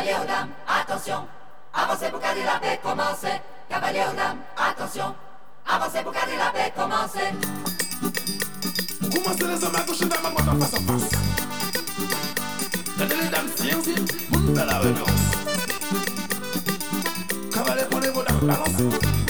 Cavalier aux dames, attention, avancez pour garder la paix, commencez. Cavalier aux dames, attention, avancez pour garder la paix, commencez. Commencez les hommes à toucher dans ma boîte en face à face. Regardez les dames, si aussi, monte à la révérence. Cavalier, prenez vos dames, balancez.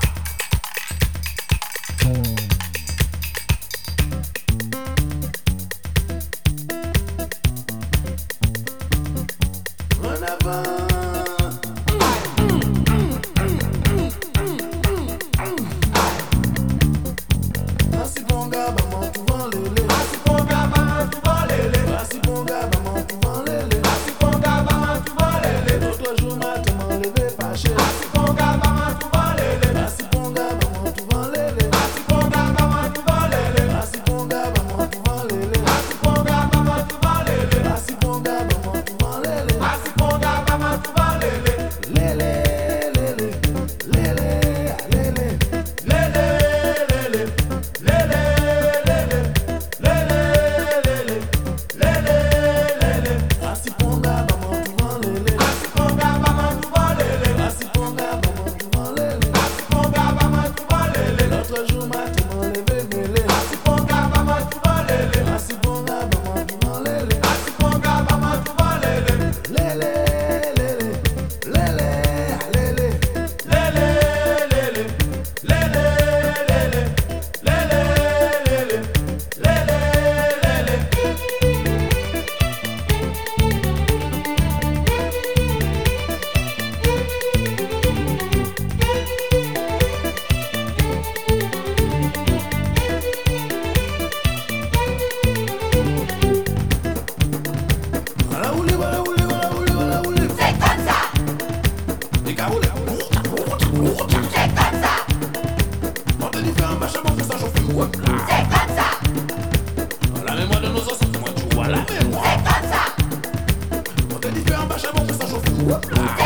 Whoop.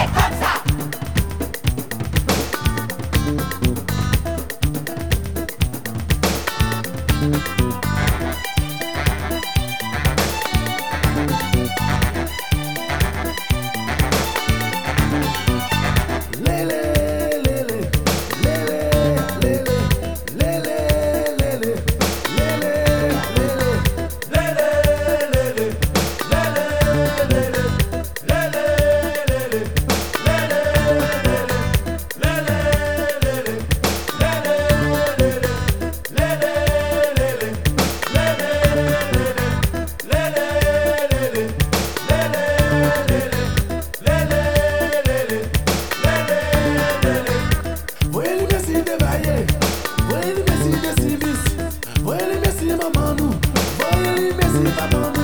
Bye-bye.